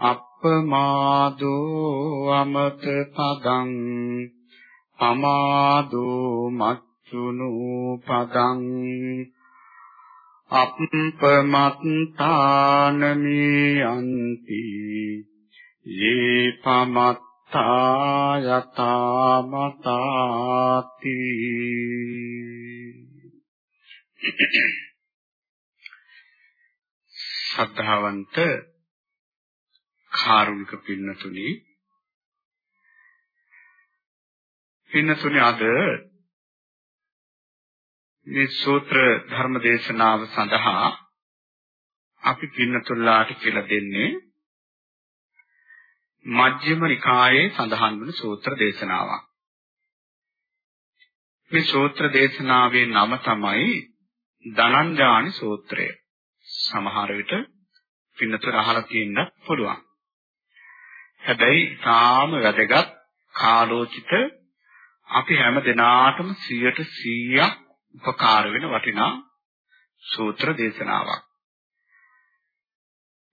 අප්පමාදෝ අමත පදං පමාදෝ මච්චුනු පදං. අප්පමත්තානමේ අන්ති යේ පමත්තා යතා මතාති ශ්‍රද්ධාවන්ත කාරුණික පින්නතුනි පින්නතුනි අද මේ සූත්‍ර ධර්ම දේශනාව සඳහා අපි පින්නතුල්ලාට කියලා දෙන්නේ මජ්ක්‍ධිම නිකායේ සඳහන් වන සූත්‍ර දේශනාවක්. මේ සූත්‍ර දේශනාවේ නම තමයි දනංජානි සූත්‍රය. සමහර විට පින්නතුර අහලා තියෙන්න පුළුවන්. හැබැයි තාම වැදගත් කාලෝචිත අපි හැම දිනාටම 100% උපකාර වෙන වටිනා සූත්‍ර දේශනාවක්.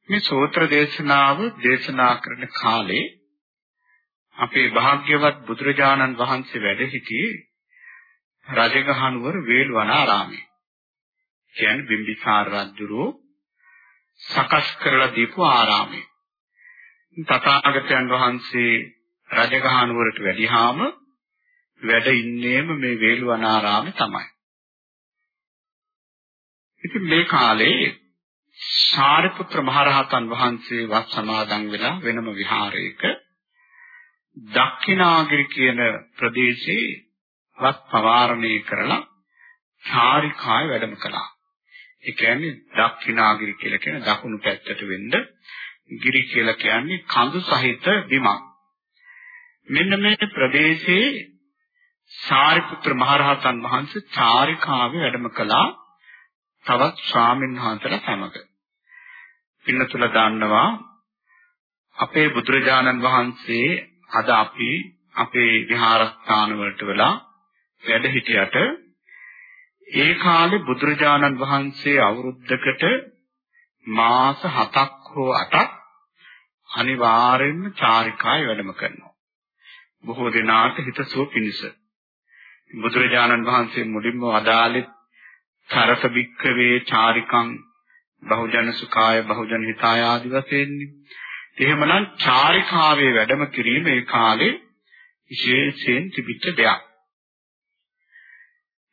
මේ සූත්‍ර දේශනාව දේශනා කරන කාලේ අපේ භාග්‍යවත් බුදුරජාණන් වහන්සේ වැඩ සිටියේ රජගහනුවර වේළුවනාරාමේ. කියන්නේ බිම්බිසාර රජුරෝ සකස් කරලා දීපු ආරාමේ. තථාගතයන් වහන්සේ රජගහනුවරට වැඩිහාම වැඩ ඉන්නේම මේ වේළුවනාරාමේ තමයි. ඉතින් මේ කාලේ සාරිපුත්‍ර මහරහතන් වහන්සේ වත් සමාදන් වෙලා වෙනම විහාරයක දක්ෂිනාගිරි කියන ප්‍රදේශයේ වත් පවාරණය කරලා චාරිකාය වැඩම කළා. ඒ කියන්නේ දක්ෂිනාගිරි කියලා කියන දකුණු පැත්තට වෙන්න ගිරි කියලා කියන්නේ කඳු සහිත බිමක්. මෙන්න මේ ප්‍රදේශයේ සාරිපුත්‍ර මහරහතන් වහන්සේ චාරිකාවේ වැඩම කළා තවත් ස්වාමීන් වහන්සේලා සමග. පින්නතුල දන්නවා අපේ බුදුරජාණන් වහන්සේ අද අපි අපේ විහාරස්ථාන වලට වෙලා වැඩ සිටියට ඒ කාලේ බුදුරජාණන් වහන්සේ අවුරුද්දකට මාස 7ක් හෝ 8ක් අනිවාර්යෙන්ම චාරිකාවේ වැඩම කරනවා. බොහෝ දෙනාට හිතසුව පිණිස. බුදුරජාණන් වහන්සේ මුලින්ම අදාළේ තරත බික්කවේ චාරිකං බහුජන සුඛාය බහුජන හිතාය ආදි වශයෙන්නි. එහෙමනම් චාරිකාවේ වැඩම කිරීම ඒ කාලේ විශේෂයෙන් තිබිච්ච දෙයක්.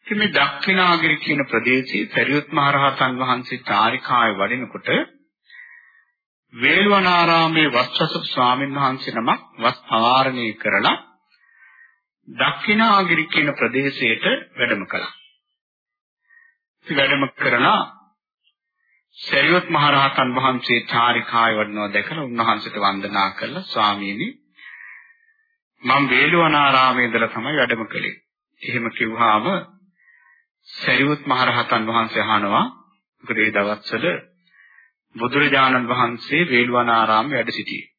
ඉතින් මේ දක්ෂිනාගිරි කියන ප්‍රදේශයේ සරියුත් මහ රහතන් වහන්සේ චාරිකාවේ වඩිනකොට වේළුවනාරාමේ වස්සසු ස්වාමීන් වහන්සේ නමක් වස් පවාරණය කරලා දක්ෂිනාගිරි කියන ප්‍රදේශයට වැඩම කළා. ඉතින් වැඩම කරලා සරියුත් මහ රහතන් වහන්සේ චාරිකාවේ වඩිනවා දැකලා උන්වහන්සේට වන්දනා කළා ස්වාමීනි මම වේළුවනාරාමේ ඉඳලා තමයි වැඩම කළේ. එහෙම කිව්වහම සරියුත් මහරහතන් වහන්සේ අහනවා මොකද ඒ දවස්වල බුදුරජාණන් වහන්සේ වේළුවනාරාමයේ වැඩ සිටියේ.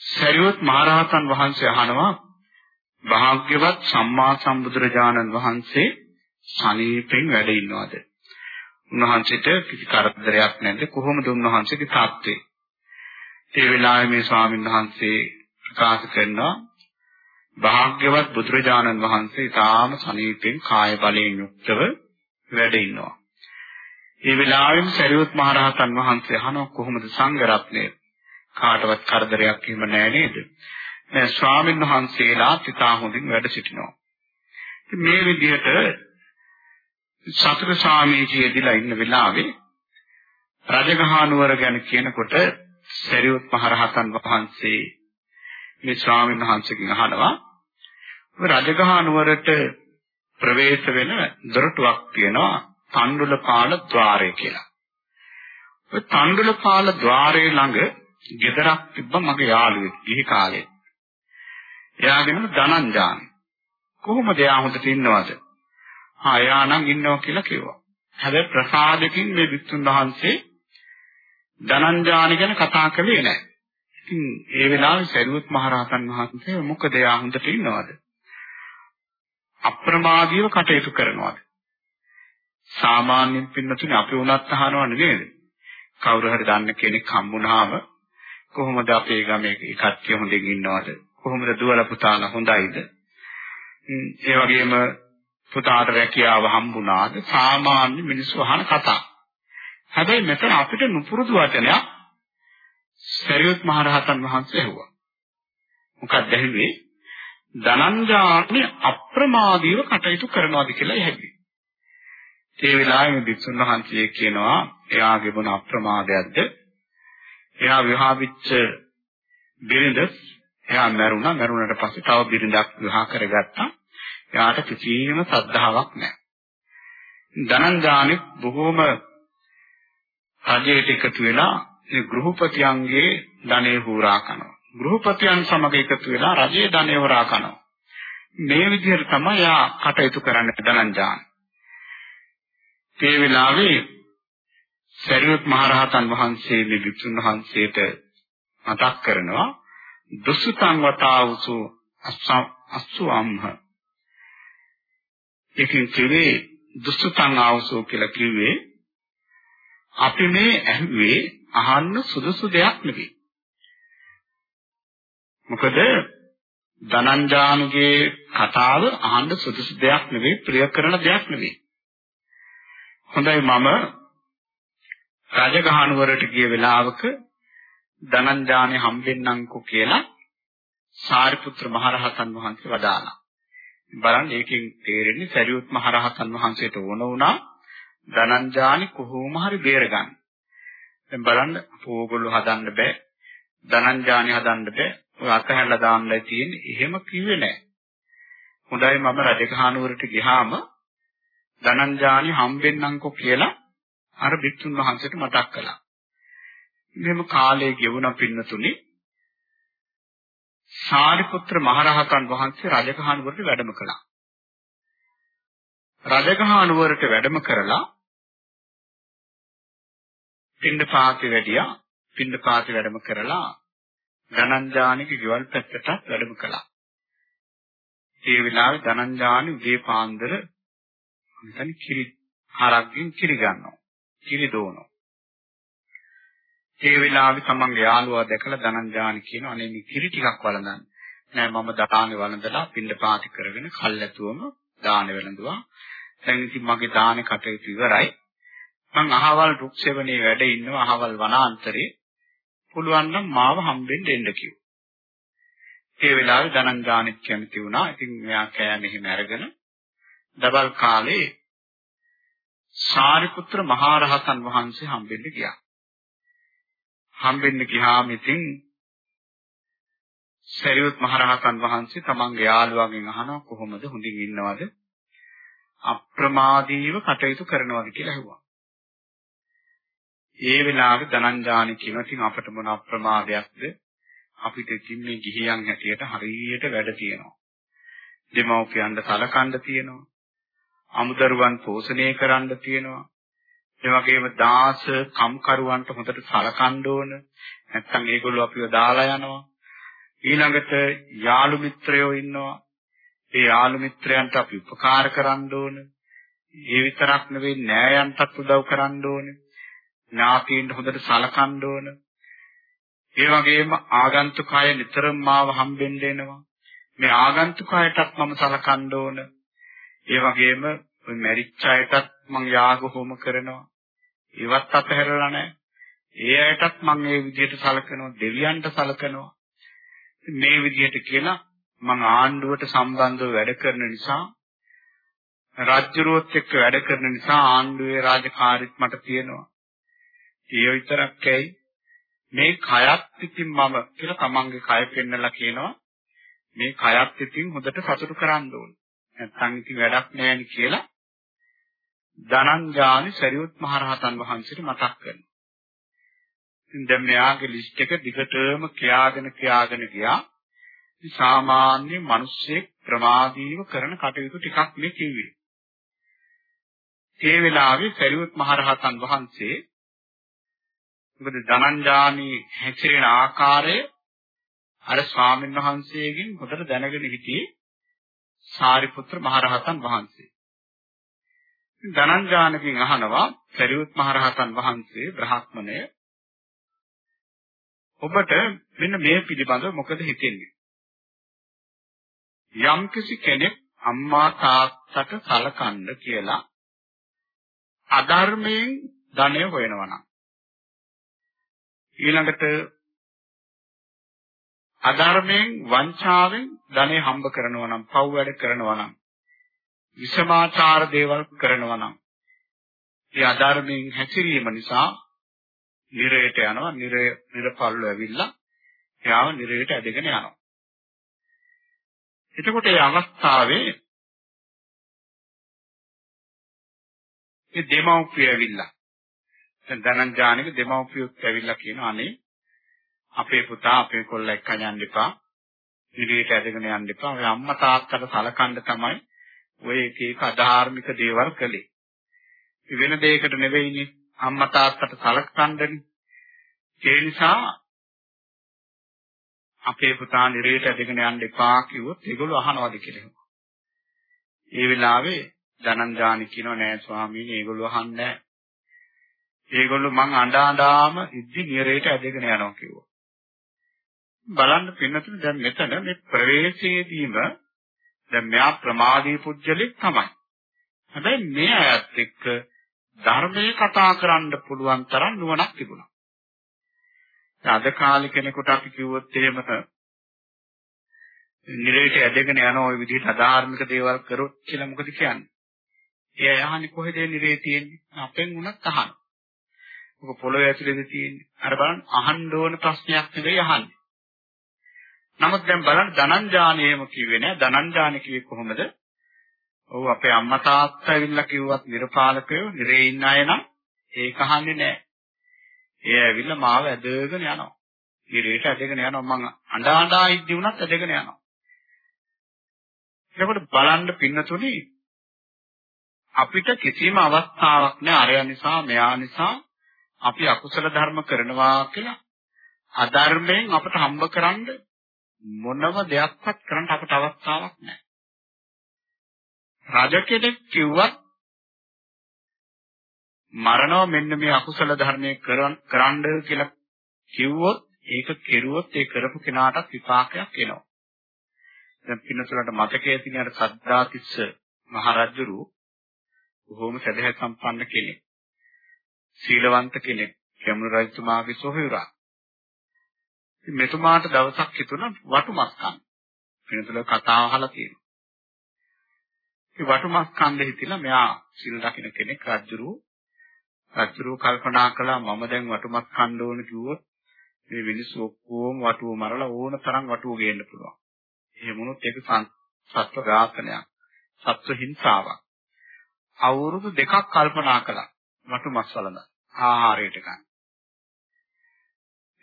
සරියුත් මහරහතන් වහන්සේ අහනවා භාග්‍යවත් සම්මා සම්බුදුරජාණන් වහන්සේ සනීපෙන් වැඩ ඉන්නවද? උන්වහන්සේට කිසි කරදරයක් නැද්ද? කොහොමද උන්වහන්සේගේ තාත්වේ? ඒ වෙලාවේ මේ ස්වාමීන් වහන්සේ ප්‍රකාශ කරනවා භාග්‍යවත් බුදුරජාණන් වහන්සේ තාම සනීපෙන් කාය බලයෙන් යුක්තව වැඩ ඉන්නවා. ඒ වෙලාවෙම සරියුත් මහ රහතන් වහන්සේ අහනවා කොහොමද සංඝ රත්නය කාටවත් කරදරයක් එහෙම නැහැ නේද? නෑ ස්වාමීන් වහන්සේලා පිතා හොඳින් වැඩ සිටිනවා. මේ විදිහට සතර ස්වාමීජියදීලා ඉන්න වෙලාවේ රජගහනුවර ගැන කියනකොට සරියුත් මහ රහතන් වහන්සේ මේ ස්වාමීන් වහන්සේගෙන් අහනවා රජගහ නුවරට ප්‍රවේශ වෙන දොරටුවක් තියෙනවා තණ්ඩුලපාල ద్వාරය කියලා. ඔය තණ්ඩුලපාල ద్వාරයේ ළඟ ගෙදරක් තිබ්බ මගේ යාළුවෙක් ගිහි කාලේ. එයාගේ නම ධනංජාන. කොහොමද එයා හොඳට ඉන්නවද? ආ එයා නම් ඉන්නවා කියලා කිව්වා. හැබැයි ප්‍රසාදකින් මේ විත්තුන් වහන්සේ ධනංජාන ගැන කතා කළේ නැහැ. ඉතින් ඒ වෙලාවේ සරියුත් මහරහතන් වහන්සේ මොකද එයා හොඳට ඉන්නවද? අප්‍රමාදීව කටයුතු කරනවාද? සාමාන්‍යයෙන් පින්නතුනේ අපි උනත් අහනව නේද? කවුරු හරි දන්න කෙනෙක් හම්බුනහම කොහොමද අපේ ගමේ කට්ටිය හොඳින් ඉන්නවද? කොහොමද දුවලා පුතාලා හොඳයිද? ඒ වගේම පුතාට රැකියාව හම්බුණාද? සාමාන්‍ය මිනිස්සු අහන කතා. හැබැයි මෙතන අපිට නුපුරුදු වචනයක් සරියුත් මහරහතන් වහන්සේ ඇහුවා. මොකක්ද ඇහුවේ? ධනංජානි අප්‍රමාදීව කටයුතු කරනවාද කියලා ඇහුවේ. ඒ වෙලාවේ බිස්සුන් වහන්සේ කියනවා එයාගේ මොන අප්‍රමාදයක්ද? එයා විවාහිච්ච බිරිඳ එයා මැරුණා මැරුණට පස්සේ තව බිරිඳක් විවාහ කරගත්තා. එයාට කිසිම සද්ධාාවක් නැහැ. ධනංජානි බොහෝම රජයට එකතු වෙලා ඒ ගෘහපතියන්ගේ ධනෙ හුරා කරනවා. ගෘහපතියන් සමග එකතු වෙලා රජයේ ධනෙ හොරා කරනවා. මේ විදිහට තමයි යා කටයුතු කරන්නේ ධනංජාන. ඒ වෙලාවේ සරියුත් මහරහතන් වහන්සේ මේ වික්ෂුන් වහන්සේට මතක් කරනවා දුසුතං වතාවසු අස්සුම්හ ඒකෙන් කිව්වේ දුසුතං ආවසෝ කියලා කිව්වේ අපි මේ ඇහුවේ අහන්න සුදුසු දෙයක් නෙවෙයි. මොකද ධනංජානුගේ කතාව අහන්න සුදුසු දෙයක් නෙවෙයි ප්‍රිය කරන දෙයක් නෙවෙයි. හොඳයි මම රජගහනුවරට ගිය වෙලාවක ධනංජානේ හම්බෙන්නම්කෝ කියලා සාරිපුත්‍ර මහරහතන් වහන්සේ වදාළා. බලන්න ඒකෙන් තේරෙන්නේ සරියුත් මහරහතන් වහන්සේට ඕන වුණා ධනංජානි කොහොම හරි බේරගන්න. දැන් බලන්න ඕගොල්ලෝ හදන්න බෑ. ධනංජානි හදන්න බෑ. ඔය අතහැරලා දාන්නයි තියෙන්නේ. එහෙම කිව්වේ නෑ. හොඳයි මම රජකහනුවරට ගියාම ධනංජානි හම්බෙන්නම්කෝ කියලා අර බිත්තුන් වහන්සේට මතක් කළා. මෙහෙම කාලේ ගෙවුණ පින්නතුනි සාරිපුත්‍ර මහරහතන් වහන්සේ රජකහනුවරට වැඩම කළා. රජගහනුවරට වැඩම කරලා පින්ඩපාතේ වැඩියා පින්ඩපාතේ වැඩම කරලා ධනංජානිගේ ගෙවල් පැත්තට වැඩම කළා. ඒ වෙලාවේ ධනංජානි උදේ පාන්දර හිතන්නේ කිරි හරක්ගෙන් කිරි ගන්නවා. කිරි දෝනවා. ඒ වෙලාවේ තමන්ගේ යාළුවා දැකලා ධනංජානි කියනවා අනේ මේ කිරි ටිකක් වළඳන්න. නෑ මම දානේ වළඳලා පින්ඩපාති කරගෙන කල්ැතුවම දානේ වළඳුවා. දැන් ඉතින් මගේ දානේ කටයුතු ඉවරයි. මං අහවල් රුක් සෙවණේ වැඩ ඉන්නවා අහවල් වනාන්තරේ. පුළුවන් නම් මාව හම්බෙන්න එන්න කිව්වා. ඒ වෙලාවේ ධනංජානිත් කැමති වුණා. ඉතින් මෙයා කෑ මෙහෙම අරගෙන දවල් කාලේ සාරිපුත්‍ර මහරහතන් වහන්සේ හම්බෙන්න ගියා. හම්බෙන්න ගියාම ඉතින් සරියුත් මහරහතන් වහන්සේ තමන්ගේ යාළුවාගෙන් අහනවා කොහොමද හොඳින් ඉන්නවද? අප්‍රමාදීව කටයුතු කරනවද කියලා ඇහුවා. ඒ වෙලාවේ ධනංජානි කියන ඉතින් අපිට මොන අප්‍රමාදයක්ද? අපිට ඉතින් මේ ගිහියන් හැටියට හරියට වැඩ තියෙනවා. දෙමව්පියන්ට සලකන්න තියෙනවා. අමුදරුවන් පෝෂණය කරන්න තියෙනවා. ඒ වගේම දාස කම්කරුවන්ට හොඳට සලකන්න ඕන. නැත්තම් ඒගොල්ලෝ අපිව දාලා යනවා. ඊළඟට යාළු මිත්‍රයෝ ඉන්නවා. ඒ යාළු මිත්‍රයන්ට අපි උපකාර කරන්න ඕන. ඒ විතරක් නෙවෙයි නෑයන්ටත් උදව් කරන්න ඕන. ඥාතීන්ට හොඳට සලකන්න ඕන. ඒ වගේම ආගන්තුක අය නිතරම මාව හම්බෙන්න එනවා. මේ ආගන්තුක අයටත් මම සලකන්න ඕන. ඒ වගේම ওই මැරිච්ච අයටත් මම යාග හෝම කරනවා. ඒවත් අතහැරලා නැහැ. ඒ අයටත් මම මේ විදිහට සලකනවා. දෙවියන්ට සලකනවා. මේ විදිහට කියලා මම ආණ්ඩුවට සම්බන්ධව වැඩ කරන නිසා රාජ්‍යරුවත් එක්ක වැඩ කරන නිසා ආණ්ඩුවේ රාජකාරීත් මට තියෙනවා. ඒ විතරක් ඇයි මේ කයත් ඉතින් මම කියලා තමන්ගේ කය පෙන්නලා කියනවා මේ කයත් ඉතින් හොඳට සතුටු කරන්න ඕන. නැත්නම් ඉතින් වැඩක් නැහැ කියලා ධනංජානි සරියුත් මහරහතන් වහන්සේට මතක් කරනවා. දැන් මෙයාගේ ලිස්ට් එක දිගටම කියාගෙන කියාගෙන ගියා. සාමාන්‍ය මිනිස්සෙක් ප්‍රමාදීව කරන කටයුතු ටිකක් මේ කිව්වේ. ඒ වෙලාවේ සරියුත් මහරහතන් වහන්සේ මොකද ධනංජානි හැසිරෙන ආකාරය අර ස්වාමීන් වහන්සේගෙන් හොඳට දැනගෙන හිටියේ සාරිපුත්‍ර මහරහතන් වහන්සේ. ධනංජානකින් අහනවා සරියුත් මහරහතන් වහන්සේ බ්‍රහ්මණය ඔබට මෙන්න මේ පිළිබඳව මොකද හිතෙන්නේ? යම්කිසි කෙනෙක් අම්මා තාත්තට සලකන්න කියලා අධර්මයෙන් ධනය හොයනවා නම් ඊළඟට අධර්මයෙන් වංචාවෙන් ධනෙ හම්බ කරනවා නම් පව් වැඩ කරනවා නම් විෂමාචාර දේවල් කරනවා නම් ඒ අධර්මයෙන් හැසිරීම නිසා නිරයට යනවා නිරය නිරපල්ල ඇවිල්ලා එයාව නිරයට ඇදගෙන යනවා එතකොට මේ අවස්ථාවේ ඒ දෙමව්පිය ඇවිල්ලා දැන් ධනංජානික දෙමව්පියොත් ඇවිල්ලා කියනවා අනේ අපේ පුතා අපේ කොල්ලා එක්ක යන්න එපා. ඉදිරියට ඇදගෙන යන්න එපා. ඔය අම්මා තාත්තට සලකන්න තමයි ඔය එක එක අධාර්මික දේවල් කළේ. වෙන දෙයකට නෙවෙයිනේ අම්මා තාත්තට සලකන්නනේ. ඒ නිසා අපේ පුතා නිරේට ඇදගෙන යන්න එපා කිව්වොත් ඒගොල්ලෝ අහනවාද කියලා. ඒ වෙලාවේ ධනංජානි කියනවා නෑ ස්වාමීනි ඒගොල්ලෝ අහන්නේ නෑ. ඒගොල්ලෝ මං අඬ අඬාම ඉද්දි නිරේට ඇදගෙන යනවා කිව්වා. බලන්න පින්නතුනේ දැන් මෙතන මේ ප්‍රවේශයේදීම දැන් මෙයා ප්‍රමාදී පුජ්‍යලෙක් තමයි. හැබැයි මේ අයත් එක්ක ධර්මයේ කතා කරන්න පුළුවන් තරම් නුවණක් තිබුණා. අද කාලේ කෙනෙකුට අපි කිව්වොත් එහෙම නිරේට ඇදගෙන යන ওই විදිහට අධාර්මික දේවල් කරොත් කියලා මොකද කියන්නේ? එයා යහන්නේ කොහෙද නිරේ තියෙන්නේ? අපෙන් උනත් අහන. ඔක පොළොවේ ඇතුලේද තියෙන්නේ? අර බලන්න අහන්න ඕන ප්‍රශ්නයක් නෙවෙයි අහන්නේ. නමුත් දැන් බලන්න ධනංජානේම කිව්වේ නෑ ධනංජානේ කිව්වේ කොහොමද? ඔව් අපේ අම්මා තාත්තා ඇවිල්ලා කිව්වත් නිර්පාලකයෝ නිරේ ඉන්න අය නම් ඒක අහන්නේ නෑ. ඒ ඇවිල්ලා මාව ඇදගෙන යනවා. නිරේට ඇදගෙන යනවා මං අඬ අඬා ඉද්දි වුණත් ඇදගෙන යනවා. එතකොට බලන්න පින්නතුනි අපිට කිසිම අවස්ථාවක් නෑ අරය නිසා මෙයා නිසා අපි අකුසල ධර්ම කරනවා කියලා අධර්මයෙන් අපට හම්බ කරන්නේ මොනම දෙයක්වත් කරන්න අපට අවස්ථාවක් නැහැ. රජ කෙනෙක් කිව්වත් මරණව මෙන්න මේ අකුසල ධර්මයේ කරන්න කියලා කිව්වොත් ඒක කෙරුවොත් ඒ කරපු කෙනාටත් විපාකයක් එනවා. දැන් පින්නතුලට මතකයේ තියෙන අර සද්දාතිස්ස මහරජුරු බොහොම සදහැ සම්පන්න කෙනෙක්. සීලවන්ත කෙනෙක්. කැමුණු රජතුමාගේ සොහොයුරා. මෙතුමාට දවසක් හිතුණා වටුමස් කන්න. වෙනතුල කතාව අහලා තියෙනවා. ඒ වටුමස් කන්න හිතිලා මෙයා සිල් දකින්න කෙනෙක් රජුරු රජුරු කල්පනා කළා මම දැන් වටුමස් කන්න ඕන කිව්වොත් මේ මිනිස්සු ඔක්කොම වටුව මරලා ඕන තරම් වටුව ගේන්න පුළුවන්. එහෙම වුණොත් ඒක සත්ව ඝාතනයක්. සත්ව හිංසාවක්. අවුරුදු දෙකක් කල්පනා කළා වටුමස් වලඳ ආහාරයට ගන්න.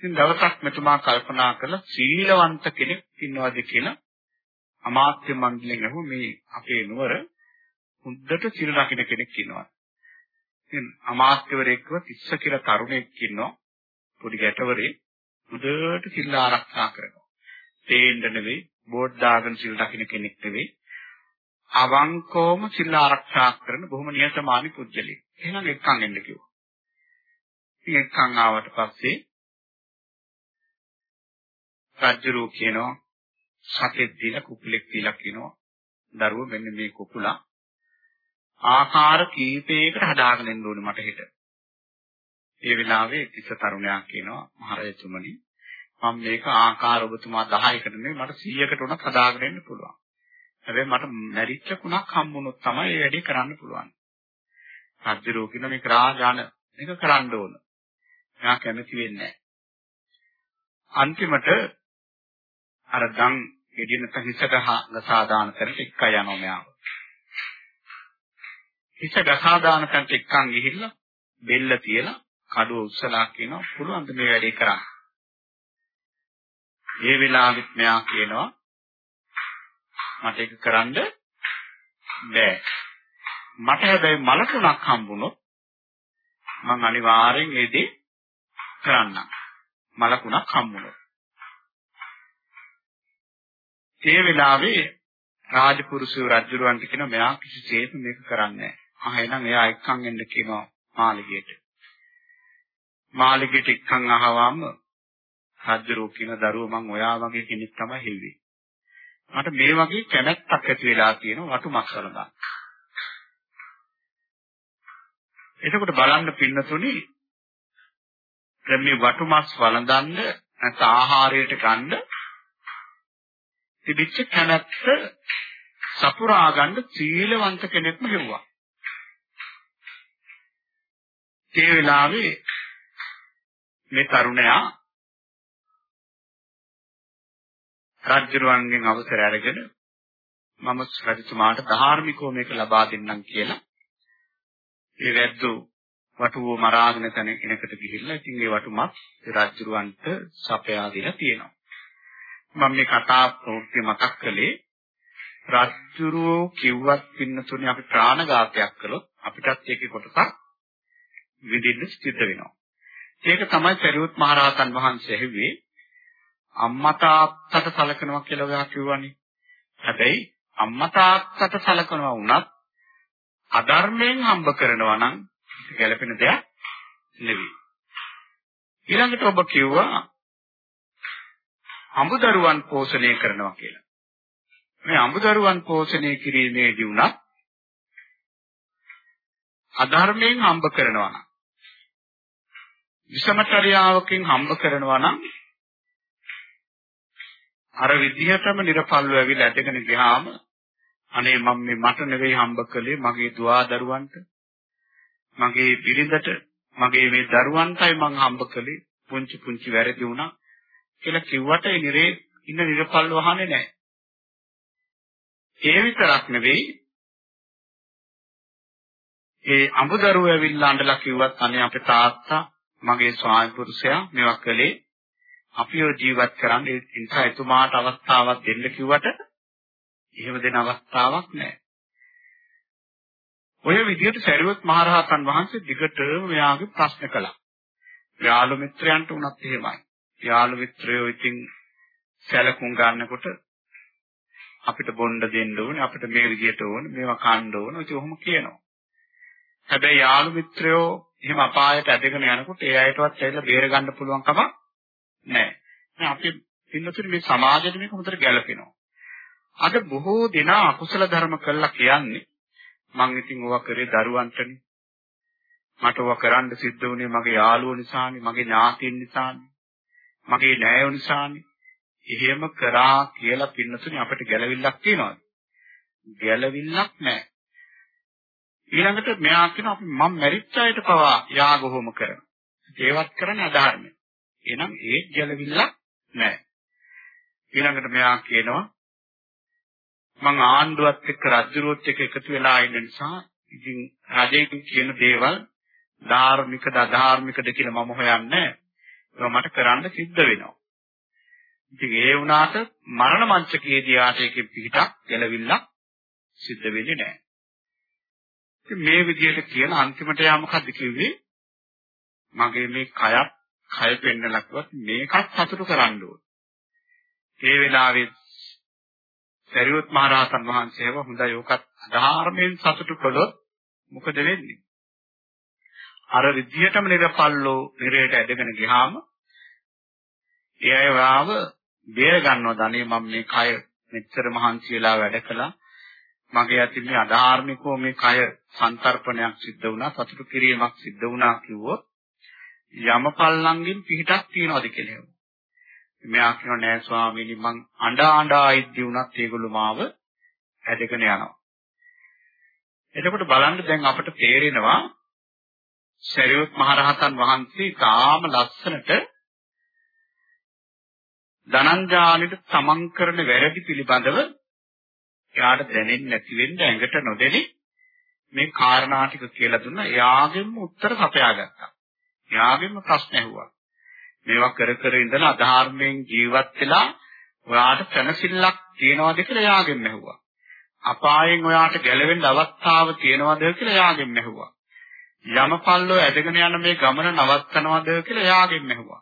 ඉතින් දවසක් මෙතුමා කල්පනා කළා සීලවන්ත කෙනෙක් ඉන්නවාද කියලා අමාත්‍ය මණ්ඩලයෙන් අහුව මේ අපේ නුවර හුද්දට සිල් රකින්න කෙනෙක් ඉන්නවා. ඉතින් අමාත්‍යවරයෙක්ව තිස්ස කියලා තරුණයෙක් ඉන්නවා. පොඩි ගැටවරේ හුදට සිල් ආරක්ෂා කරනවා. තේන්න නෙවෙයි, බෝඩ් දාගෙන සිල් රකින්න කෙනෙක් නෙවෙයි. අවංකවම සිල් ආරක්ෂා කරන බොහොම නිහතමානී පුජ්‍යලෙක්. එහෙනම් එක්කන් එන්න කිව්වා. ඉතින් එක්කන් ආවට පස්සේ රජ්ජුරෝ කියනවා සතෙක් දීලා කුකුලෙක් දීලා කියනවා දරුවෝ මෙන්න මේ කුකුලා ආකාර කීපයකට හදාගෙන එන්න ඕනේ මට හෙට. ඒ වෙලාවේ තිස්ස තරුණයා කියනවා මහරජතුමනි මම මේක ආකාර ඔබතුමා 10කට නෙවෙයි මට 100කට උනත් හදාගෙන එන්න පුළුවන්. හැබැයි මට මැරිච්ච කුණක් හම්බුනොත් තමයි මේ වැඩේ කරන්න පුළුවන්. රජ්ජුරෝ කියන මේක රාජාන මේක කරන්න ඕන. එයා කැමති වෙන්නේ නැහැ. අන්තිමට අර දන් ගෙඩියනත හිස ගසා දාන තැනට එක්ක යනවා මෙයාව. හිස ගසා දාන තැනට එක්කන් ගිහිල්ලා බෙල්ල තියලා කඩුව උස්සලා කියනවා පුළුවන් මේ වැඩේ කරන්න. ඒ වෙලාවෙත් මෙයා කියනවා මට ඒක කරන්න බෑ. මට හැබැයි මලකුණක් හම්බුනොත් මම අනිවාර්යෙන් ඒ දේ කරන්නම්. මලකුණක් හම්බුනොත්. ඒ වෙලාවේ රාජපුරුෂයෝ රජුරවන්ට කියන මෙයා කිසිසේත් මේක කරන්නේ නැහැ. ආ එහෙනම් එයා එක්කන් එන්න කියනවා මාළිගයට. මාළිගයට එක්කන් අහවම රජුරෝ කියන දරුවෝ මං ඔයා වගේ කෙනෙක් තමයි හෙව්වේ. මට මේ වගේ කැමැත්තක් ඇති වෙලා තියෙනවා වටුමක් කරලා. එතකොට බලන්න පින්නතුනි දැන් මේ වටුමස් වළඳන්න නැත්නම් ආහාරයට ගන්න තිබිච්ච කැමැත්ත සපුරා ගන්න සීලවන්ත කෙනෙක්ම හෙව්වා. ඒ වෙලාවේ මේ තරුණයා රජුරුවන්ගෙන් අවසර අරගෙන මම රජතුමාට ධාර්මිකව මේක ලබා දෙන්නම් කියලා ඒ වැද්දු වටුව මරාගෙන තැන එනකට ගිහිල්ලා ඉතින් ඒ වටුමත් රජුරුවන්ට සපයා දීලා තියෙනවා. මම මේ කතා ප්‍රවෘත්ති මතක් කළේ රජුරුවෝ කිව්වත් පින්නතුනේ අපි ප්‍රාණඝාතයක් කළොත් අපිටත් ඒකේ කොටසක් විඳින්න සිද්ධ වෙනවා. ඒක තමයි පෙරවුත් මහරහතන් වහන්සේ ඇහුවේ අම්මා තාත්තට සලකනවා කියලා ඔයා කිව්වනේ. හැබැයි අම්මා තාත්තට සලකනවා වුණත් අධර්මයෙන් හම්බ කරනවා නම් ගැළපෙන දෙයක් නෙවෙයි. ඊළඟට ඔබ කිව්වා අඹදරුවන් පෝෂණය කරනවා කියලා. මේ අඹදරුවන් පෝෂණය කිරීමේදී උනත් අධර්මයෙන් හම්බ කරනවා නම් විෂමචර්යාවකින් හම්බ කරනවා නම් අර විදිහටම නිර්පල්ව ඇවිල්ලා ඇදගෙන ගියාම අනේ මම මේ මට නෙවෙයි හම්බ කළේ මගේ දුවා දරුවන්ට මගේ බිරිඳට මගේ මේ දරුවන්ටයි මං හම්බ කළේ පුංචි පුංචි වැරදි වුණා කියලා කිව්වට ඒ නිරේ ඉන්න නිර්පල් වහන්නේ නැහැ. ඒ විතරක් නෙවෙයි ඒ අඹදරුව ඇවිල්ලා අඬලා කිව්වත් අනේ අපේ තාත්තා මගේ ස්වාමි පුරුෂයා මේවා කළේ අපිව ජීවත් කරන්න ඒ නිසා එතුමාට අවස්ථාවක් දෙන්න කිව්වට එහෙම දෙන අවස්ථාවක් නැහැ. ඔය විදිහට සරියොත් මහරහතන් වහන්සේ දිගටම මෙයාගේ ප්‍රශ්න කළා. යාළු මිත්‍රයන්ට උනත් එහෙමයි. යාළු මිත්‍රයෝ ඉතින් සැලකුම් ගන්නකොට අපිට බොණ්ඩ දෙන්න ඕනේ අපිට මේ විදියට ඕනේ මේවා කන්න ඕනේ ඉතින් ඔහොම කියනවා. හැබැයි යාළු මිත්‍රයෝ එහෙම අපායට ඇදගෙන යනකොට ඒ අයටවත් ඇවිල්ලා බේර ගන්න පුළුවන් කමක් නැහැ. දැන් අපි පින්නතුනේ මේ සමාජෙට මේක හොඳට ගැලපෙනවා. අද බොහෝ දෙනා අකුසල ධර්ම කළා කියන්නේ මං ඉතින් ඕවා කරේ දරුවන්ටනේ. මට ඕවා කරන්න සිද්ධ වුණේ මගේ යාළුවෝ නිසානේ, මගේ ඥාතීන් නිසානේ. මගේ නෑයෝ නිසානේ. එහෙම කරා කියලා පින්නතුනේ අපිට ගැළවිල්ලක් තියනවාද? ගැළවිල්ලක් නැහැ. ඊළඟට මෙයා කියන අපි මම මැරිච්ච අයට පවා යාග හෝම කරනවා. ඒවත් කරන්නේ අධර්මයි. එහෙනම් ඒ ගැළවිල්ලක් නැහැ. ඊළඟට මෙයා කියනවා මං ආණ්ඩුවත් එක්ක රජුරුවත් එක්ක එකතු වෙලා ඉන්න නිසා ඉතින් රජෙක් කියන දේවල් ධාර්මිකද අධාර්මිකද කියලා මම හොයන්නේ ඒක මට කරන්න සිද්ධ වෙනවා. ඉතින් ඒ වුණාට මරණ මංචකයේදී ආට එකේ පිටක් ගැලවිල්ලක් සිද්ධ වෙන්නේ නැහැ. ඉතින් මේ විදිහට කියන අන්තිමට යා මොකද්ද කිව්වේ? මගේ මේ කයත් කය පෙන්නලා කිව්වත් මේකත් සතුටු කරන්න ඕන. ඒ වෙලාවේ සරියොත් මහරහතන් වහන්සේව හොඳයි ඔකත් ධර්මයෙන් සතුටු කළොත් මොකද වෙන්නේ? අර විද්‍යටම නිරපල්ලෝ නිරයට ඇදගෙන ගියාම ඒ අය වාව බේර ගන්නවා ධනෙ මම මේ කය මෙච්චර මහන්සි වෙලා වැඩ කළා මගේ අතින් මේ අධාර්මිකව මේ කය සංතරපණයක් සිද්ධ වුණා සතුටු කිරීමක් සිද්ධ වුණා කිව්වොත් යමපල්ලංගෙන් පිටක් තියනවාද කියලා. මෙයා කියනවා නෑ ස්වාමීනි මං අඬා අඬා ඉද්දි වුණත් ඒගොල්ලෝ මාව ඇදගෙන යනවා. එතකොට බලන්න දැන් අපිට තේරෙනවා සරියුත් මහරහතන් වහන්සේ තාම ලස්සනට ධනංජානිට තමන් කරන වැරදි පිළිබඳව එයාට දැනෙන්නේ නැති වෙන්න ඇඟට නොදෙනි මේ කාරණා ටික කියලා දුන්නා එයාගෙන්ම උත්තර සපයා ගත්තා. එයාගෙම ප්‍රශ්න ඇහුවා. මේවා කර කර ඉඳලා අධර්මයෙන් ජීවත් වෙලා ඔයාට තනසිල්ලක් තියනවද කියලා එයාගෙන් ඇහුවා. අපායෙන් ඔයාට ගැලවෙන්න අවස්ථාව තියනවද කියලා එයාගෙන් ඇහුවා. යමපල්ලෝ ඇදගෙන යන මේ ගමන නවත්තනවද කියලා එයාගෙන් ඇහුවා.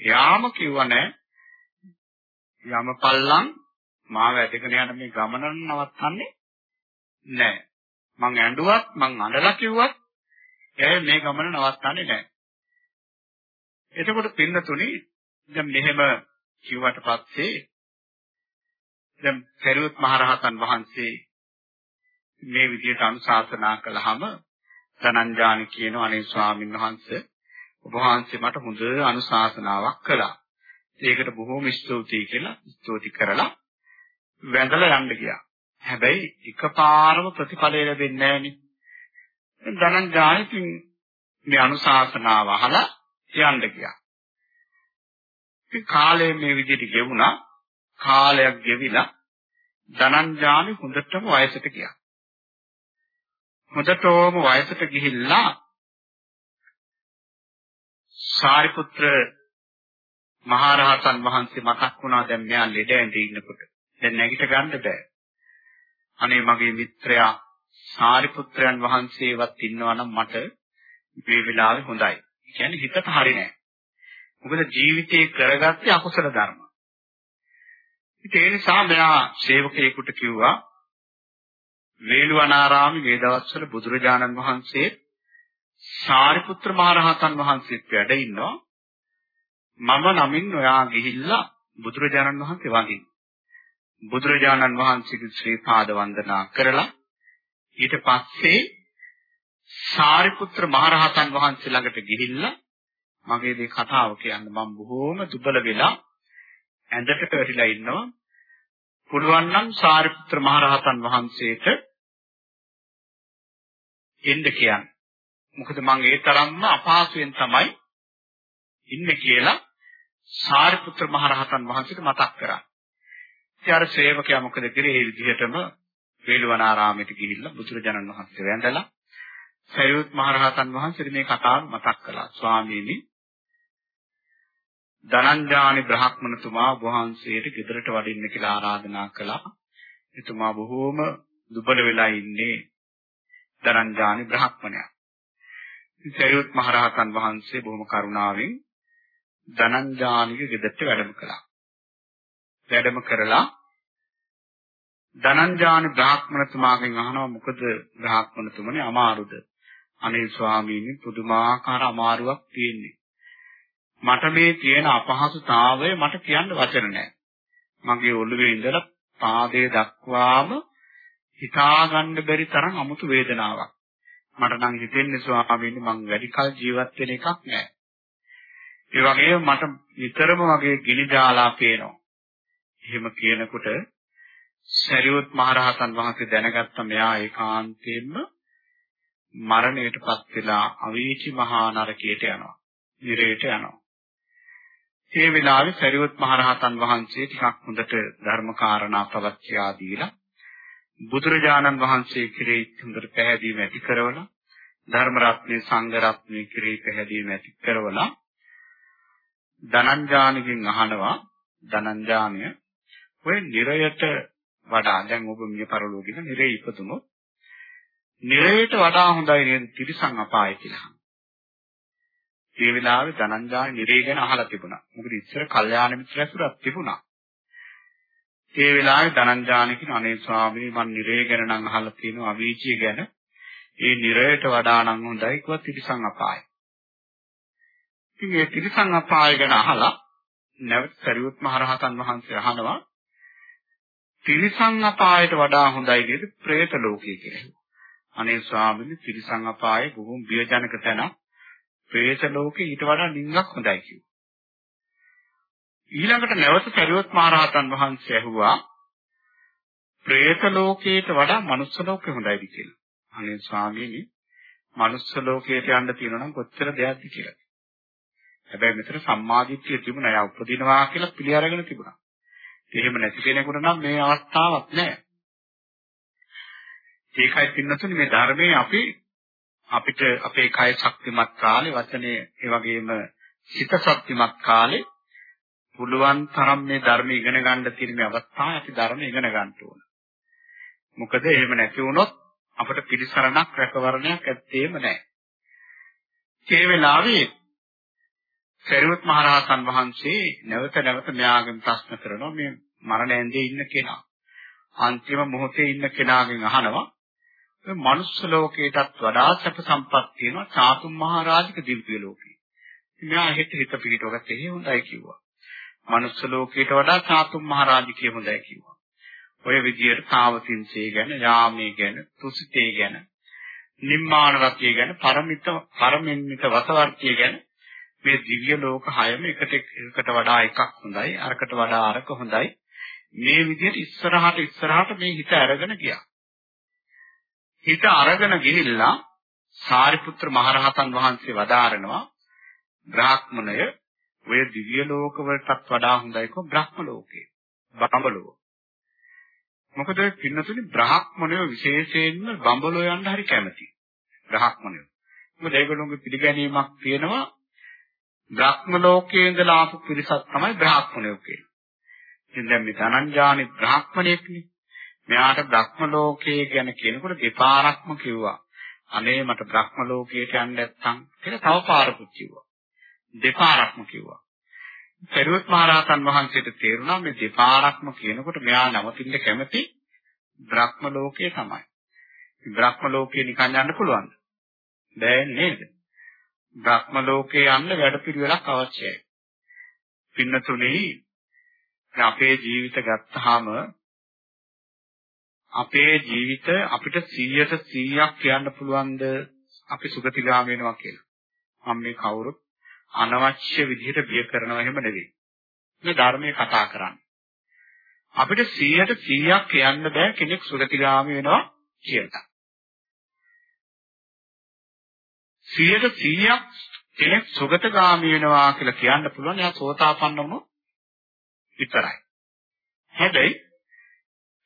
එයාම කිව්වා නෑ. යමපල්ලන් මාව ඇදගෙන යන මේ ගමන නවත්තන්නේ නෑ. මං ඇඬුවත් මං අඬලා කිව්වත් එයා මේ ගමන නවත්තන්නේ නෑ. එතකොට පින්නතුනි දැන් මෙහෙම කිව්වට පස්සේ දැන් සරියුත් මහරහතන් වහන්සේ මේ විදිහට අනුශාසනා කළාම ධනංජානි කියන අනේ ස්වාමීන් වහන්සේ ඔබ වහන්සේ මට හොඳ අනුශාසනාවක් කළා. ඒකට බොහෝම ස්තුතියි කියලා ස්තුති කරලා වැඳලා යන්න ගියා. හැබැයි එකපාරම ප්‍රතිඵලය ලැබෙන්නේ නැහෙනි. ධනංජානිකින් මේ අනුශාසනාව අහලා යන්න ගියා. ඉතින් කාලය මේ විදිහට ගෙවුණා. කාලයක් ගෙවිලා ධනංජානි හොඳටම වයසට ගියා. හොඳටම වයසට ගිහිල්ලා සාරිපුත්‍ර මහරහතන් වහන්සේ මතක් වුණා දැන් මෙයා ලෙඩ ඇඳී ඉන්නකොට. දැන් නැගිට ගන්න බෑ. අනේ මගේ මිත්‍රයා සාරිපුත්‍රයන් වහන්සේවත් ඉන්නවා නම් මට මේ වෙලාවේ හොඳයි. කියන්නේ හිතට හරි නෑ. මොකද ජීවිතේ කරගත්තේ අකුසල ධර්ම. ඒ නිසා මෙයා සේවකයෙකුට කිව්වා වේළුවනාරාමේ මේ දවස්වල බුදුරජාණන් වහන්සේ සාරිපුත්‍ර මහරහතන් වහන්සේත් වැඩ ඉන්නවා. මම නමින් ඔයා ගිහිල්ලා බුදුරජාණන් වහන්සේ වඳින්න. බුදුරජාණන් වහන්සේගේ ශ්‍රී පාද වන්දනා කරලා ඊට පස්සේ සාරිපුත්‍ර මහරහතන් වහන්සේ ළඟට ගිහිල්ලා මගේ මේ කතාව කියන්න මම බොහෝම දුබල වෙලා ඇඳට වැටිලා ඉන්නවා. පුළුවන් නම් සාරිපුත්‍ර මහරහතන් වහන්සේට එන්න කියන්න. මොකද මම ඒ තරම්ම අපහසුයෙන් තමයි ඉන්නේ කියලා සාරිපුත්‍ර මහරහතන් වහන්සේට මතක් කරා. ඉතින් අර සේවකයා මොකද කරේ? මේ විදිහටම වේළුවනාරාමයට ගිහිල්ලා බුදුරජාණන් වහන්සේ වැඳලා සරියුත් මහරහතන් වහන්සේට මේ කතාව මතක් කළා. ස්වාමීනි ධනංජානි බ්‍රහ්මණතුමා වහන්සේට ගෙදරට වඩින්න කියලා ආරාධනා කළා. එතුමා බොහෝම දුබල වෙලා ඉන්නේ ධනංජානි බ්‍රහ්මණයා. සරියුත් මහරහතන් වහන්සේ බොහොම කරුණාවෙන් ධනංජානිගේ ගෙදරට වැඩම කළා. වැඩම කරලා ධනංජානි බ්‍රාහ්මණතුමාගෙන් අහනවා මොකද බ්‍රාහ්මණතුමනි අමාරුද? අනේ ස්වාමීනි පුදුමාකාර අමාරුවක් තියෙන්නේ. මට මේ තියෙන අපහසුතාවය මට කියන්න වචන නැහැ. මගේ ඔළුවේ ඉඳලා පාදයේ දක්වාම හිතා ගන්න බැරි තරම් අමුතු වේදනාවක්. මට නම් හිතෙන්නේ ස්වාමීනි මං වැඩි කල ජීවත් වෙන එකක් නෑ. ඒ වගේම මට නිතරම වගේ ගිනි දාලා පේනවා. එහෙම කියනකොට සරියොත් මහරහතන් වහන්සේ දැනගත්ත මෙයා ඒකාන්තයෙන්ම මරණයටපත් වෙලා අවීචි මහා නරකයට යනවා. නිරේට යනවා. ඒ වෙලාවේ සරියොත් මහරහතන් වහන්සේ ටිකක් හොඳට ධර්ම කාරණා ප්‍රවත්‍යා දීලා බුදුරජාණන් වහන්සේ කෙරෙහි හොඳට පැහැදීම ඇති කරවලා ධර්ම රත්නේ සංඝ රත්නේ කෙරෙහි පැහැදීම ඇති කරවලා ධනංජානකින් අහනවා ධනංජානය ඔය නිරයට වඩා දැන් ඔබ මිය පරලෝකෙක නිරේ ඉපදුනොත් නිරයට වඩා හොඳයි නේද තිරිසන් අපාය කියලා. ඒ වෙලාවේ ධනංජාන නිරේ ගැන අහලා තිබුණා. මොකද ඉස්සර කල්යාණ මිත්‍ර ඇසුරක් තිබුණා. ඒ වෙලාවේ ධනංජාන කියන අනේ ස්වාමී මන් නිරේ ගැන නම් අහලා තියෙනවා අවීචිය ගැන. ඒ නිරයට වඩා නම් හොඳයි කිව්වා තිරිසන් අපාය. ඉතින් ඒ තිරිසන් අපාය ගැන අහලා නැවත සරියුත් මහරහතන් වහන්සේ අහනවා තිරිසන් අපායට වඩා හොඳයි නේද പ്രേත ලෝකය කියලා. අනේ ස්වාමීනි තිරිසන් අපායේ බොහොම බියජනක තැන. പ്രേත ලෝකේ ඊට වඩා නිංගක් හොඳයි කිව්වා. ඊළඟට නැවත සරියොත් මහරහතන් වහන්සේ ඇහුවා പ്രേත ලෝකයට වඩා මනුස්ස ලෝකේ හොඳයිද කියලා. අනේ ස්වාමීනි මනුස්ස ලෝකයට යන්න තියෙනවා නම් කොච්චර දෙයක්ද කියලා. හැබැයි මෙතන සම්මාදිට්ඨිය තිබුණා. යා උපදිනවා කියලා පිළි අරගෙන තිබුණා. එහෙම නැති කෙනෙකුට නම් මේ අවස්ථාවක් නැහැ. ඒකයි පින්නතුනි මේ ධර්මයේ අපි අපිට අපේ කය ශක්තිමත් කාලේ වචනේ ඒ වගේම සිත ශක්තිමත් කාලේ පුළුවන් තරම් මේ ධර්ම ඉගෙන ගන්න තියෙන මේ අවස්ථාවේ අපි ධර්ම ඉගෙන ගන්න ඕන. මොකද එහෙම නැති වුණොත් අපට පිළිසරණක් රැකවරණයක් ඇත්තේම නැහැ. ඒ වෙලාවේ සරියුත් මහරහතන් වහන්සේ නැවත නැවත මෙයාගෙන් ප්‍රශ්න කරනවා මේ මරණ ඇඳේ ඉන්න කෙනා. අන්තිම මොහොතේ ඉන්න කෙනාගෙන් අහනවා මේ මනුස්ස ලෝකයටත් වඩා සැප සම්පත් තියෙනවා චාතුම් මහරජික දිව්‍ය ලෝකේ. මෙයා හිත හිත පිටවගත්ත එහෙ හොඳයි කිව්වා. මනුස්ස ලෝකයට වඩා චාතුම් මහරජිකය හොඳයි කිව්වා. ඔය විදියට තාවතින්සේ ගැන, යාමේ ගැන, තුසිතේ ගැන, නිම්මාන රතිය ගැන, පරමිත පරමින්මිත වසවර්තිය ගැන මේ දිව්‍ය ලෝක හයම එකට එකට වඩා එකක් හොඳයි අරකට වඩා අරක හොඳයි මේ විදිහට ඉස්සරහට ඉස්සරහට මේ හිත අරගෙන ගියා හිත අරගෙන ගිහිල්ලා සාරිපුත්‍ර මහරහතන් වහන්සේ වදාරනවා බ්‍රාහ්මණය ඔය දිව්‍ය ලෝක වලටත් වඩා හොඳයි කො බ්‍රහ්ම ලෝකේ බඹලෝ මොකද පින්නතුනි බ්‍රාහ්මණය විශේෂයෙන්ම බඹලෝ යන්න හරි කැමති බ්‍රාහ්මණය මොකද ඒගොල්ලෝගේ පිළිගැනීමක් තියෙනවා බ්‍රහ්ම ලෝකයේ ඉඳලා ආපු පිරිසක් තමයි බ්‍රාහ්මණයෝ කියන්නේ. ඉතින් දැන් මේ ධනංජානි බ්‍රාහ්මණයෙක්නේ. මෙයාට බ්‍රහ්ම ලෝකයේ ගැන කියනකොට දෙපාරක්ම කිව්වා. අනේ මට බ්‍රහ්ම ලෝකයට යන්න නැත්තම් කියලා තව පාරකුත් කිව්වා. දෙපාරක්ම කිව්වා. පෙරවත් මහරහතන් වහන්සේට තේරුණා මේ දෙපාරක්ම කියනකොට මෙයා නවතින්න කැමති බ්‍රහ්ම ලෝකයේ තමයි. බ්‍රහ්ම ලෝකේ නිකන් යන්න පුළුවන්ද? බෑ නේද? බ්‍රහ්ම ලෝකේ යන්න වැඩපිළිවෙලක් අවශ්‍යයි. පින්නතුනේ අපේ ජීවිත ගත්තාම අපේ ජීවිත අපිට 100ට 100ක් කියන්න පුළුවන්ද අපි සුගතිගාම වෙනවා කියලා. මම මේ කවුරුත් අනවශ්‍ය විදිහට බිය කරනවා එහෙම නෙවෙයි. මේ ධර්මයේ කතා කරන්නේ. අපිට 100ට 100ක් කියන්න බෑ කෙනෙක් සුගතිගාමී වෙනවා කියලා. 100ට 100ක් කෙනෙක් සුගතගාමී වෙනවා කියලා කියන්න පුළුවන් එයා සෝතාපන්න වුණොත් විතරයි. හැබැයි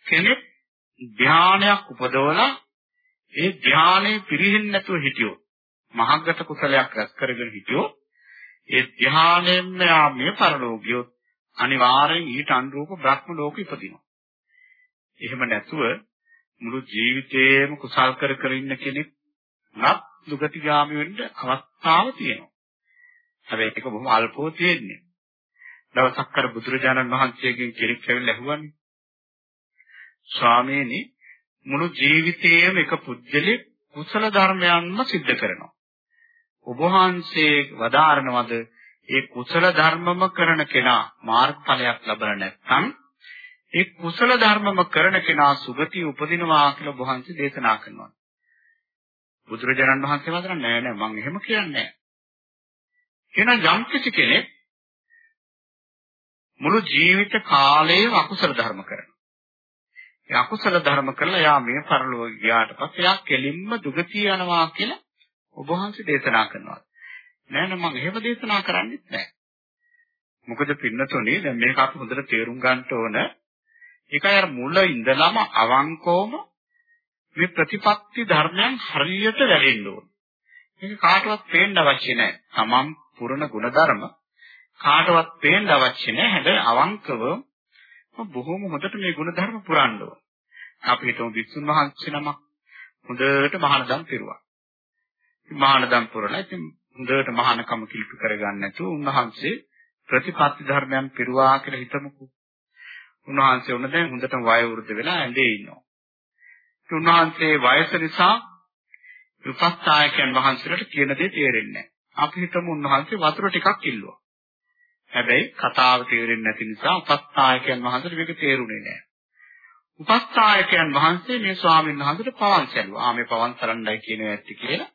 කෙනෙක් ධානයක් උපදවලා ඒ ධානය පිරිහෙන්නේ නැතුව හිටියොත් මහග්ගත කුසලයක් රැස් කරගෙන හිටියොත් ඒ ධානයෙන්ම යා මේ පරලෝකියොත් අනිවාර්යෙන් ඊට අනුරූප බ්‍රහ්ම ලෝකෙ ඉපදිනවා. එහෙම නැතුව මුළු ජීවිතේම කුසල් කර කර ඉන්න කෙනෙක් නත් දුගතිගාමී වෙන්න අවස්ථාව තියෙනවා. හැබැයි ඒක බොහොම අල්පව තියෙන්නේ. දවසක් කර බුදුරජාණන් වහන්සේගෙන් කෙනෙක් ඇවිල්ලා ඇහුවානේ. ස්වාමීනි මුළු ජීවිතේම එක පුජ්‍යලෙ කුසල ධර්මයන්ම සිද්ධ කරනවා. ඔබ වහන්සේ වදාරනවද ඒ කුසල ධර්මම කරන කෙනා මාර්ගඵලයක් ලබලා නැත්නම් ඒ කුසල ධර්මම කරන කෙනා සුගතිය උපදිනවා කියලා ඔබ වහන්සේ දේශනා කරනවා. බුදුරජාණන් වහන්සේ වදන නෑ නෑ මම එහෙම කියන්නේ නෑ. එහෙනම් යම් කිසි කෙනෙක් මුළු ජීවිත කාලයම අකුසල ධර්ම කරනවා. ඒ අකුසල ධර්ම කරලා යා මේ පරලෝක ගියාට පස්සේ යා කෙලින්ම දුගතිය යනවා කියලා ඔබ වහන්සේ දේශනා කරනවා. නෑ නෑ මම එහෙම දේශනා කරන්නේ නෑ. මොකද පින්නතොනේ දැන් මේක අපි හොඳට තේරුම් ගන්න ඕන. ඒකයි අර මුල ඉඳලම අවංකවම මේ ප්‍රතිපත්ති ධර්මයන් හරියට වැඩෙන්න ඕන. මේක කාටවත් පේන්න අවශ්‍ය නැහැ. තමන් පුරණ ගුණධර්ම කාටවත් පේන්න අවශ්‍ය නැහැ. හැබැයි අවංකව බොහොම හොඳට මේ ගුණධර්ම පුරන්න ඕන. අපි හිතමු විසුන් වහන්සේ නමක් හොඳට මහානදම් පිරුවා. මහානදම් පුරලා ඉතින් හොඳට මහානකම කිලිපි කරගන්න නැතුව උන්වහන්සේ ප්‍රතිපත්ති ධර්මයන් පිරුවා කියලා හිතමුකෝ. උන්වහන්සේ උන දැන් හොඳට වයෝවෘද්ධ වෙලා ඇඳේ ඉන්නවා. උන්වහන්සේ වයස නිසා උපස්ථායකයන් වහන්සේලාට කියන දේ තේරෙන්නේ නැහැ. අපි හිතමු උන්වහන්සේ වතුර ටිකක් ඉල්ලුවා. හැබැයි කතාව තේරෙන්නේ නැති නිසා උපස්ථායකයන් වහන්සේට මේක තේරුනේ නැහැ. උපස්ථායකයන් වහන්සේ මේ ස්වාමීන් වහන්සේට පවන් සැලුවා. ආ මේ පවන් සරණයි කියනවා ඇත්ති කියලා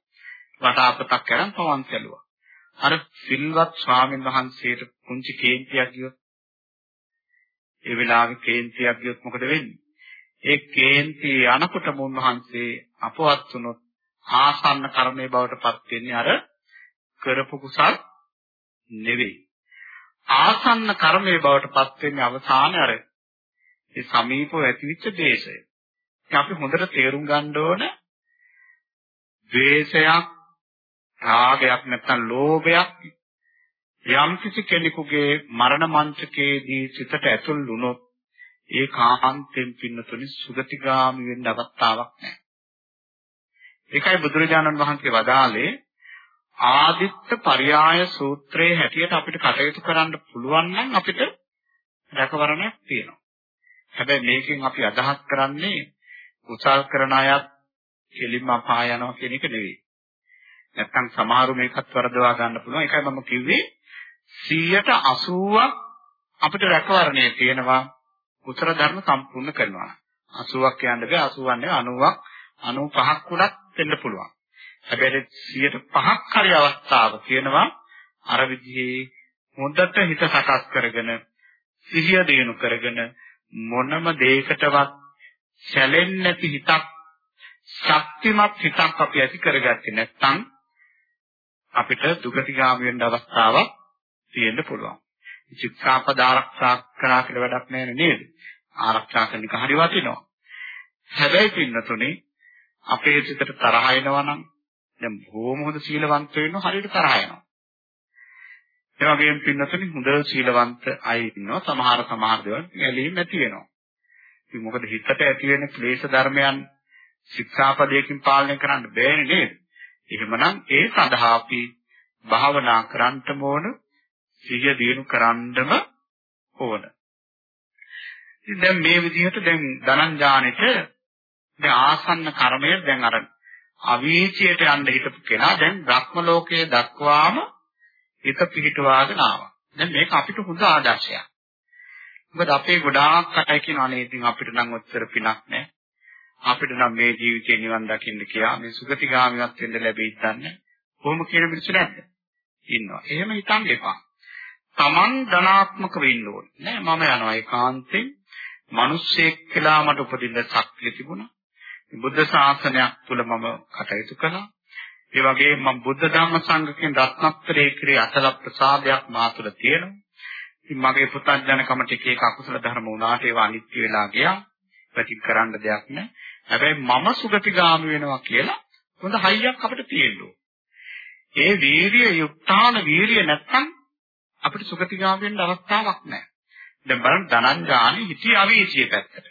වටාපතක් කරන් පවන් සැලුවා. අර සිල්වත් ස්වාමීන් වහන්සේට කුංචි කේන්තියක් ගියොත් ඒ වෙලාවේ කේන්තියක් ගියොත් මොකද වෙන්නේ? ඒ කේන්ති අනකොටම උන්වහන්සේ අපවත් වුණොත් ආසන්න කර්මයේ බවට පත් වෙන්නේ අර කරපු කුසල් නෙවෙයි. ආසන්න කර්මයේ බවට පත් වෙන්නේ අවසානයේ අර ඒ සමීපව ඇතිවෙච්ච දේශය. අපි හොඳට තේරුම් ගන්න ඕන ද්වේෂයක්, රාගයක් නැත්නම් ලෝභයක් යම් කිසි කෙනෙකුගේ මරණ මන්ත්‍රකයේදී සිතට ඇතුල් වුණොත් ඒ කාන්තෙන් පින්නතුනි සුගතිගාමි වෙන්න අවස්ථාවක් නැහැ. ඒකයි බුදුරජාණන් වහන්සේ වදාලේ ආදිත්ත පරයාය සූත්‍රයේ හැටියට අපිට කටයුතු කරන්න පුළුවන් නම් අපිට රැකවරණයක් තියෙනවා. හැබැයි මේකෙන් අපි අදහස් කරන්නේ කුසල් කරන අයත් කෙලින්ම අපාය යනවා කියන එක නෙවෙයි. නැත්තම් සමහරු මේකත් වරදවා ගන්න පුළුවන්. ඒකයි මම කිව්වේ 180ක් අපිට රැකවරණය තියෙනවා කුසල ධර්ම සම්පූර්ණ කරනවා. 80ක් කියන්න බෑ 80 නේ 90ක් 95ක් උනත් වෙන්න පුළුවන්. හැබැයි 105ක් හරි අවස්ථාව කියනවා අර විදිහේ හොඳට හිත සකස් කරගෙන සිහිය දිනු කරගෙන මොනම දෙයකටවත් සැලෙන්නේ නැති හිතක් ශක්තිමත් හිතක් අපි ඇති කරගත්තේ නැත්නම් අපිට දුගතිගාමී වෙන්න අවස්ථාවක් තියෙන්න පුළුවන්. ශික්ෂාපද ආරක්ෂා කරා කියලා වැඩක් නැහැ නේද? ආරක්ෂා කරන එක හරි වටිනවා. හැබැයි පින්නතුනේ අපේ සිතට තරහ එනවා නම් දැන් බොහොම හොඳ සීලවන්ත වෙන්න හරියට තරහ එනවා. ඒ වගේම පින්නතුනි හොඳ සීලවන්ත අය ඉන්නවා සමහර සමහර දේවල් ඇලීම් ඇති වෙනවා. ඉතින් මොකද හිතට ඇති වෙන ක්ලේශ ධර්මයන් ශික්ෂාපදයකින් පාලනය කරන්න බෑනේ නේද? එහෙමනම් ඒ සඳහා අපි භාවනා කරන්නම ඕන, සිහිය දිනු කරන්නම ඕන. ඉතින් දැන් මේ විදිහට දැන් ධනංජානෙට දැන් ආසන්න කර්මය දැන් අර අවීචයට යන්න හිටපු කෙනා දැන් භ්‍රම ලෝකයේ දක්වාම හිත පිහිටවාගෙන ආවා. දැන් මේක අපිට හොඳ ආදර්ශයක්. මොකද අපේ ගොඩාක් අය කියනවා නේ ඉතින් අපිට නම් ඔච්චර පිනක් නැහැ. අපිට නම් මේ ජීවිතේ නිවන් දකින්න කියලා මේ සුගතිගාමිවත් වෙන්න ලැබෙයි දන්නේ. කොහොම කියන මිනිස්සු නැද්ද? ඉන්නවා. එහෙම හිතන්න එපා. Taman ධනාත්මක වෙන්න ඕනේ. නෑ මම යනවා ඒකාන්තයෙන්. මිනිස්සෙක් කියලා මට උපදින්න ශක්තිය තිබුණා. බුද්ධ ශාසනයක් තුල මම කටයුතු කළා. ඒ වගේම මම බුද්ධ ධම්ම සංඝ කියන රත්නත්‍රයේ ක්‍රේ අසල ප්‍රසාදයක් මා තුළ තියෙනවා. ඉතින් මගේ පුතඥකම ටික එක අකුසල ධර්ම වුණාට ඒවා අනිත්‍ය වෙලා ගියා. ප්‍රතික් කරන්න දෙයක් නැහැ. හැබැයි මම සුගතිගාමි වෙනවා කියලා හොඳ හයියක් අපිට තියෙන්න ඒ වීරිය යුක්තාන වීරිය නැත්තම් අපිට සුගතිගාමි වෙන්න අවස්ථාවක් නැහැ. දැන් බලන්න ධනංජානි හිතේ අවීචිය පැත්තට.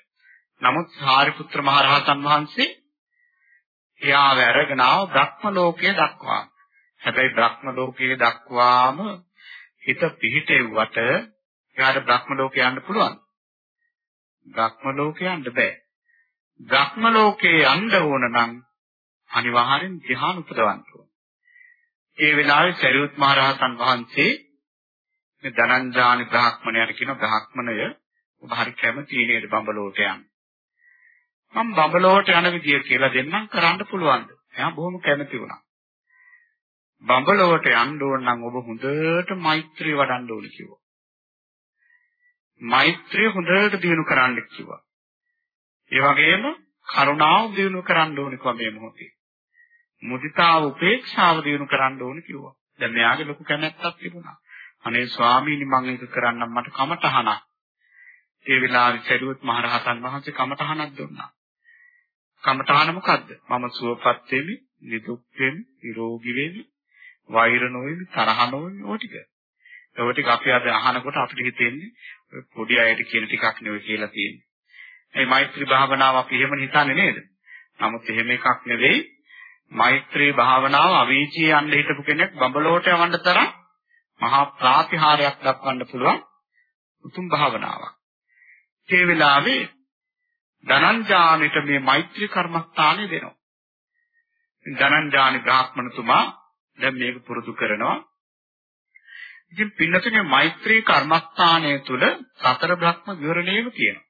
නමුත් සාරිපුත්‍ර මහ රහතන් වහන්සේ එයාව අරගෙන ආව බ්‍රහ්ම ලෝකයේ දක්වා. හැබැයි බ්‍රහ්ම ලෝකයේ දක්වාම හිත පිහිටෙව්වට එයාට බ්‍රහ්ම ලෝකේ යන්න පුළුවන්. බ්‍රහ්ම ලෝකේ යන්න බෑ. බ්‍රහ්ම ලෝකේ යන්න ඕන නම් අනිවාර්යෙන් ධ්‍යාන උපදවන්න ඕන. ඒ වෙලාවේ සරියුත් මහ රහතන් වහන්සේ මේ ධනංජානි බ්‍රාහ්මණයට කියන බ්‍රාහ්මණය ඔබ හරි කැමති නේද බඹලෝට යන්න. මම බඹලෝට යන විදිය කියලා දෙන්නම් කරන්න පුළුවන්ද? එයා බොහොම කැමති වුණා. බඹලෝට යන්න ඕන නම් ඔබ හොඳට මෛත්‍රිය වඩන්න ඕන කිව්වා. මෛත්‍රිය හොඳට දිනු කරන්න කිව්වා. ඒ වගේම කරුණාව දිනු කරන්න ඕන කිව්වා මේ මොහොතේ. මුදිතාව උපේක්ෂාව දිනු කරන්න ඕන කිව්වා. දැන් මෙයාගේ ලොකු කැමැත්තක් තිබුණා. අනේ ස්වාමීනි මම ඒක කරන්නම් මට කමටහනක්. ඒ වෙලාවේ සරියුත් මහ රහතන් වහන්සේ කමටහනක් දුන්නා. කමඨාන මොකද්ද? මම සුවපත් වෙමි, නිදුක් වෙමි, නිරෝගී වෙමි, වෛර නොවෙමි, තරහ නොවෙමි, ඕ ටික. ඒව ටික අපි අද අහනකොට අපිට හිතෙන්නේ ඔය පොඩි අයට කියන ටිකක් නෙවෙයි කියලා තියෙන්නේ. මේ මෛත්‍රී භාවනාව අපි එහෙම හිතන්නේ නේද? නමුත් එහෙම එකක් නෙවෙයි. මෛත්‍රී භාවනාව අවීචී යන්න හිටපු කෙනෙක් බඹලෝට යවන්න තරම් මහා ප්‍රාතිහාරයක් දක්වන්න පුළුවන් උතුම් භාවනාවක්. ඒ වෙලාවේ ධනංජානිට මේ මෛත්‍රී කර්මස්ථානය දෙනවා. ධනංජානි බ්‍රාහ්මණතුමා දැන් මේක පුරුදු කරනවා. ඉතින් පින්නතුනේ මෛත්‍රී කර්මස්ථානය තුල සතර බ්‍රහ්ම විවරණයම තියෙනවා.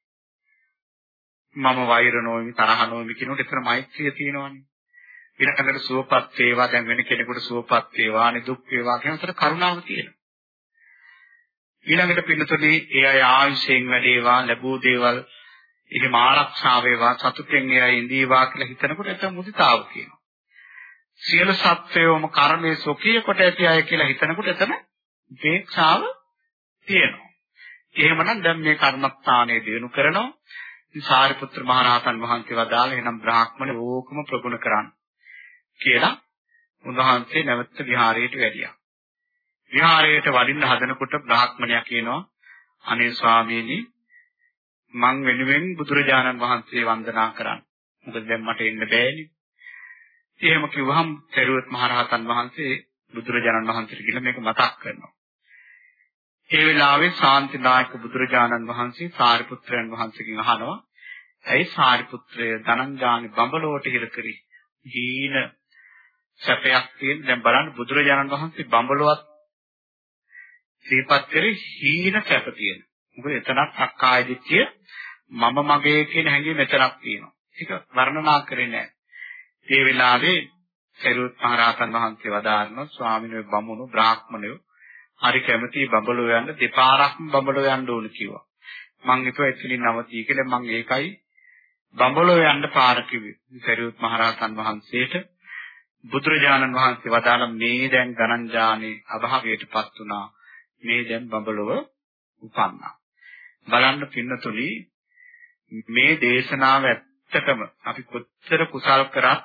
මම වෛර නොවි තරහ නොවි කියනකොට එතන මෛත්‍රිය තියෙනවනේ. ඊළඟට සුවපත් වේවා දැන් වෙන කෙනෙකුට සුවපත් වේවා නිදුක් වේවා කියන උතර කරුණාව තියෙනවා. ඊළඟට පින්නතුනේ ඒ අය ආයුෂයෙන් වැඩේවා ලැබූ දේවල් එහෙම ආරක්ෂා වේවා සතුටෙන් එයා ඉඳීවා කියලා හිතනකොට එතන මුදිතාව කියනවා. සියලු සත්වයෝම කර්මයේ සොකී කොට ඇති අය කියලා හිතනකොට එතන උපේක්ෂාව තියෙනවා. එහෙමනම් දැන් මේ කර්මස්ථානයේ දිනු කරනවා. සාරිපුත්‍ර මහ රහතන් වහන්සේ වදාළ එනම් බ්‍රාහ්මණ ඕකම ප්‍රගුණ කරන්න. කියලා උන්වහන්සේ නැවත විහාරයට වැඩියා. විහාරයට වඩින්න හදනකොට බ්‍රාහ්මණයා කියනවා අනේ ස්වාමීනි මං වෙනුවෙන් බුදුරජාණන් වහන්සේ වන්දනා කරන්න. මොකද දැන් මට එන්න බෑනේ. එහෙම කිව්වහම සරුවත් මහරහතන් වහන්සේ බුදුරජාණන් වහන්සේට කියලා මේක මතක් කරනවා. ඒ වෙලාවේ ශාන්තිනායක බුදුරජාණන් වහන්සේ සාරිපුත්‍රයන් වහන්සේගෙන් අහනවා ඇයි සාරිපුත්‍රය ධනංජානි බඹලෝට හිර කරි? හීන සැපයක් තියෙන දැන් බලන්න බුදුරජාණන් වහන්සේ බඹලොවත් සිහිපත් කරේ හීන සැප තියෙන. මොකද එතනක් අක්කාය දිට්ඨිය මම මගේ කියන හැඟීම එතනක් තියෙනවා. ඒක වර්ණනා කරේ නැහැ. ඒ වෙලාවේ සරුවත් මහරහතන් වහන්සේ වදාारणා ස්වාමීන් වහන්සේ බමුණු බ්‍රාහ්මණයෝ හරි කැමති බඹලෝ යන්න දෙපාරක්ම බඹලෝ යන්න ඕන කිව්වා. මං හිතුවා එතනින් නවතී කියලා මං ඒකයි බඹලෝ යන්න පාර කිව්වේ. සරුවත් මහරහතන් වහන්සේට බුදුරජාණන් වහන්සේ වදාළ මේ දැන් ගණන්ජානේ අභාවයටපත් වුණා. මේ දැන් බඹලොව උපන්නා. බලන්න පින්නතුලි මේ දේශනාව ඇත්තටම අපි කොච්චර කුසල් කරත්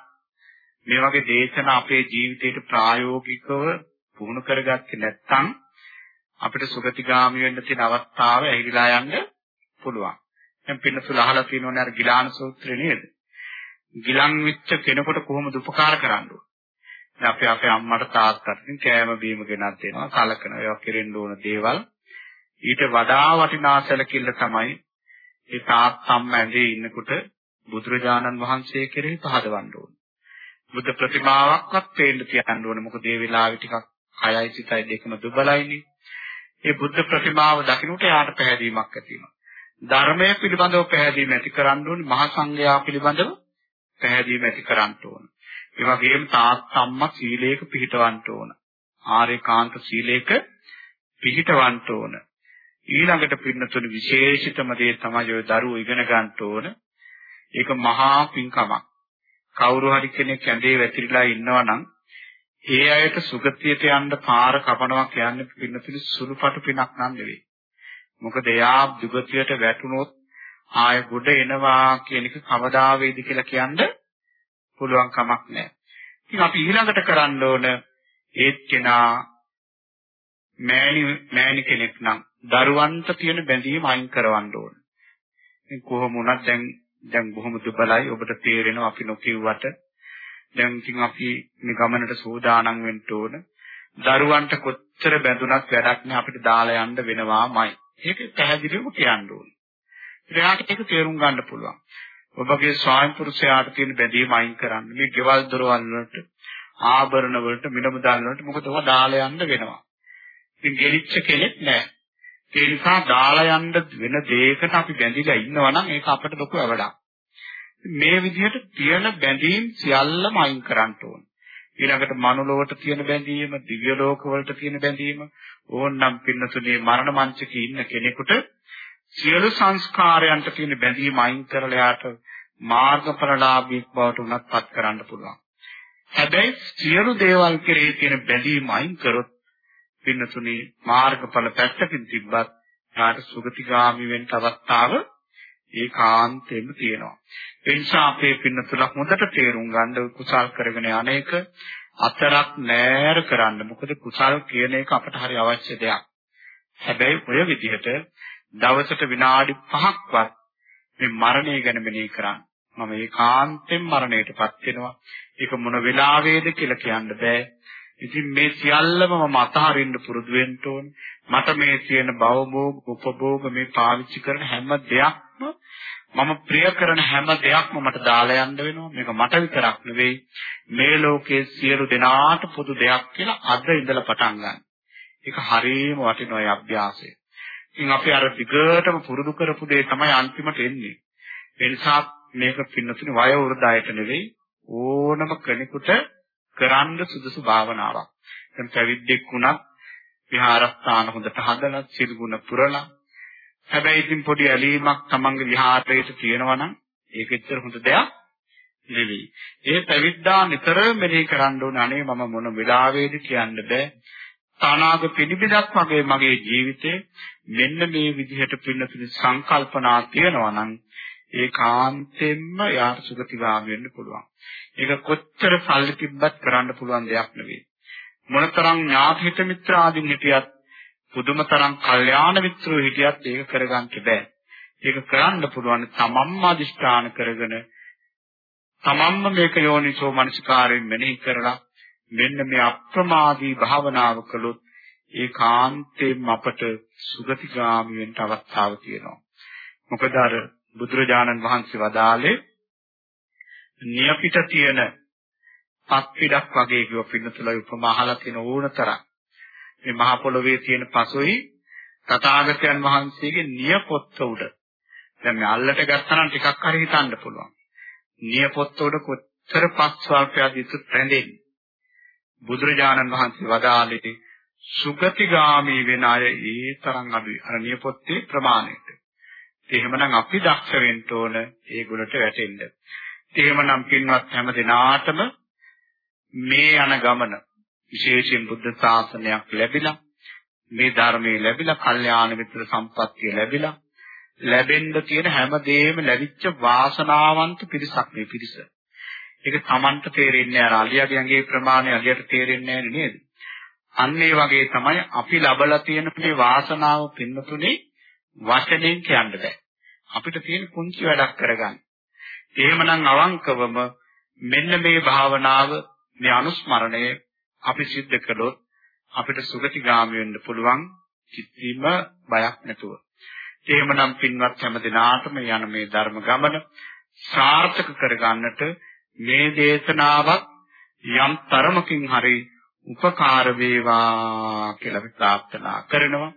මේ වගේ දේශනා අපේ ජීවිතයට ප්‍රායෝගිකව පුහුණු කරගත්තේ නැත්නම් අපිට සුගතිගාමි වෙන්න තියෙන අවස්ථාව ඇහිලා යන්න පුළුවන්. දැන් පින්නතුල අහලා තියෙනවනේ අර ගිලාන සූත්‍රය නේද? ගිලන් වෙච්ච කෙනෙකුට කොහොමද උපකාර කරන්නේ? දැන් අපි අපේ අම්මට තාත්තට කෑම බීම ගෙනත් දෙනවා, සලකන ඒවා කෙරෙන්න ඕන දේවල්. ඊට වඩා වටිනා සැලකිල්ල තමයි ඒ තාත්තම්ම ඇඳේ ඉන්නකොට බුදුරජාණන් වහන්සේ කෙරෙහි පහදවන්න ඕන. බුද්ධ ප්‍රතිමාවක්වත් පේන්න තියන්න ඕන. මොකද ඒ වෙලාවේ ටිකක් කයයි සිතයි දෙකම දුබලයිනේ. ඒ බුද්ධ ප්‍රතිමාව දකින්නට යාට පැහැදීමක් ඇති වෙනවා. ධර්මය පිළිබඳව පැහැදීම ඇති කරන්න ඕනේ. මහා සංඝයා පිළිබඳව පැහැදීම ඇති කරන්න ඕන. ඒ වගේම තාත්තම්මා සීලයක පිළිටවන්න ඕන. ආරේකාන්ත සීලයක පිළිටවන්න ඕන. ඊළඟට පින්නතුනි විශේෂිතම දේ තමයි ඔය දරුවෝ ඉගෙන ගන්න ඕන. ඒක මහා පිංකමක්. කවුරු හරි කෙනෙක් ඇඳේ වැතිරිලා ඉන්නවා නම් ඒ අයට සුගතියට යන්න පාර කපනවා කියන්නේ පින්නතුනි සුළුපටු පිනක් නන් නෙවෙයි. මොකද එයා දුගතියට වැටුනොත් ආය ගොඩ එනවා කියන එක කවදා වේද කියලා කියන්න පුළුවන් කමක් නැහැ. ඉතින් අපි ඊළඟට කරන්න ඕන ඒත් කෙනා මෑණි මෑණි කෙනෙක් නම් දරුවන්ට තියෙන බැඳීම අයින් කරවන්න ඕන. ඉතින් කොහොම වුණත් දැන් දැන් බොහොම දුබලයි ඔබට තේරෙනවා අපි නොකියුවට දැන් ඉතින් අපි මේ ගමනට සූදානම් වෙන්න ඕන. දරුවන්ට කොච්චර බැඳුනත් වැඩක් නෑ අපිට දාලා යන්න වෙනවාමයි. ඒක පැහැදිලිවම කියන්න ඕන. එයාට ඒක තේරුම් ගන්න පුළුවන්. ඔබගේ ස්වාමි පුරුෂයාට තියෙන බැඳීම අයින් කරන්න. මේ ගෙවල් දොරවල් වලට, ආභරණ වලට, මිලමුදල් වලට මොකද ඔවා දාලා යන්න වෙනවා. ඉතින් ගෙලිච්ච කෙනෙක් නෑ. ඒ නිසා දාලා යන්න වෙන දෙයකට අපි බැඳිලා ඉන්නවා නම් ඒක අපට ලොකු අවඩක්. මේ විදිහට තියෙන බැඳීම් සියල්ලම අයින් කරන්න ඕන. ඊළඟට මනුලොවට තියෙන බැඳීම, දිව්‍ය ලෝකවලට තියෙන බැඳීම, ඕනනම් පින්නතුනේ මරණ මංචකේ ඉන්න කෙනෙකුට සියලු සංස්කාරයන්ට තියෙන බැඳීම අයින් කරලා යාට මාර්ගඵලලාභීක් බවට උනත්පත් කරන්න පුළුවන්. හැබැයි සියලු දේවල් කෙරෙහි තියෙන බැඳීම අයින් කරොත් පින්නතුනේ මාර්ගඵල පැත්තකින් තිබ්බත් යාට සුගතිගාමි වෙන්න අවස්ථාව ඒකාන්තයෙන්ම තියෙනවා. ඒ නිසා අපේ පින්නතුල හොඳට තේරුම් ගන්න කුසල් කරගෙන අනේක අතරක් නෑර කරන්න. මොකද කුසල් කියන එක අපට හරි අවශ්‍ය දෙයක්. හැබැයි ඔය විදිහට දවසට විනාඩි 5ක්වත් මේ මරණය ගැන මෙනෙහි කරන්න. මම ඒකාන්තයෙන් මරණයටපත් වෙනවා. ඒක මොන වෙලාවේද කියලා කියන්න බෑ. ඉතින් මේ සියල්ලම මම අතහරින්න පුරුදු වෙන්න ඕනේ. මට මේ තියෙන භවභෝග උපභෝග මේ පාවිච්චි කරන හැම දෙයක්ම මම ප්‍රිය කරන හැම දෙයක්ම මට දාලා යන්න වෙනවා. මේක මට විතරක් නෙවෙයි මේ ලෝකයේ සියලු දෙනාට පොදු දෙයක් කියලා අද ඉඳලා පටන් ගන්න. ඒක හරියම වටින ඔය අභ්‍යාසය. ඉතින් අපි අර දිගටම පුරුදු කරපු දේ තමයි අන්තිමට එන්නේ. ඒ නිසා මේක පින්නතුනි වය වෘදායට නෙවෙයි ඕනම කෙනෙකුට කරන්න සුදුසු භාවනාවක්. දැන් පැවිද්දෙක් වුණත් විහාරස්ථාන හොඳට හදලා සිල්ගුණ පුරලා හැබැයි ඉතින් පොඩි ඇලීමක් තමන්ගේ විහාරයට තියෙනවා නම් ඒක එච්චර හොඳ දෙයක් නෙවෙයි. ඒ පැවිද්දා නිතර මෙනෙහි කරන්න ඕනේ අනේ මම මොන වෙලාවේද කියන්න බෑ. තානාග පිළිබිදක් වගේ මගේ ජීවිතේ මෙන්න මේ විදිහට පින්නතුනි සංකල්පනා තියෙනවා නම් ඒකාන්තයෙන්ම යාට සුගතිගාමී වෙන්න පුළුවන්. ඒක කොච්චර සල්ලි තිබ්බත් කරන්න පුළුවන් දෙයක් නෙවෙයි. මොනතරම් ඥාතිහිත මිත්‍ර ආදීන් හිටියත් පුදුමතරම් කල්යාණ මිත්‍රෝ හිටියත් ඒක කරගන්න බෑ. ඒක කරන්න පුළුවන් තමන්ම අදිෂ්ඨාන කරගෙන තමන්ම මේක යෝනිසෝ මනසිකාරයෙන් මෙනෙහි කරලා මෙන්න මේ අප්‍රමාදී භාවනාව කළොත් ඒකාන්තයෙන්ම අපට සුගතිගාමි වෙන්න අවස්ථාව තියෙනවා. මොකද අර බුදුරජාණන් වහන්සේ වදාළේ නියපිට තියෙන පත් පිටක් වගේ කිව්ව පින්නතුලයි උපමා අහලා තියෙන ඕනතරම් මේ මහ පොළොවේ තියෙන පසොයි තථාගතයන් වහන්සේගේ නියපොත්ත උඩ. දැන් මේ අල්ලට ගත්තා නම් ටිකක් හරි හිතන්න පුළුවන්. නියපොත්ත උඩ කොච්චර පස් ස්වල්පයක් යුතු රැඳෙන්නේ? බුදුරජාණන් වහන්සේ වදාළේ සුගතිගාමී වෙන අය ඒ තරම් අඩුයි අර නියපොත්තේ ප්‍රමාණයට. එහෙමනම් අපි දක්ෂ වෙන්න ඕන ඒ ගුණට වැටෙන්න. එහෙමනම් පින්වත් හැම දිනාටම මේ යන ගමන විශේෂයෙන් බුද්ධ ශාසනයක් ලැබිලා මේ ධර්මයේ ලැබිලා කල්යාණ මිත්‍ර සම්පත්තිය ලැබිලා ලැබෙන්න තියෙන හැමදේම ලැබිච්ච වාසනාවන්ත පිරිසක් මේ පිරිස. ඒක Tamanට තේරෙන්නේ නැහැ. අලියාගේ ඇඟේ ප්‍රමාණය අලියට තේරෙන්නේ නැහැ නේද? අන්න ඒ වගේ තමයි අපි ලබලා තියෙන මේ වාසනාව පින්නතුනේ වචනෙන් කියන්න බෑ. අපිට තියෙන කුංචි වැඩක් කරගන්න. එහෙමනම් අවංකවම මෙන්න මේ භාවනාව මේ අනුස්මරණය අපි සිද්ධ කළොත් අපිට සුගතිගාමී වෙන්න පුළුවන් කිසිම බයක් නැතුව. එහෙමනම් පින්වත් හැම දිනාටම යන මේ ධර්ම ගමන සාර්ථක කරගන්නට මේ දේශනාවක් යම් තරමකින් හරි උපකාර වේවා කියලා අපි ප්‍රාර්ථනා කරනවා.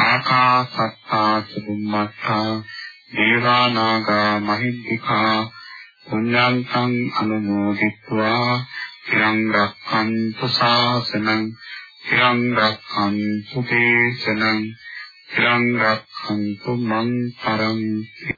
ආකාසත්තා සුම්මත්තා දේවා නාග මහිද්దికා පුඤ්ඤන්තං අනුමෝදිත්වා තිරං රක්ඛන්තු ශාසනං තිරං රක්ඛන්තු දේශනං තිරං රක්ඛන්තු මං පරන්ති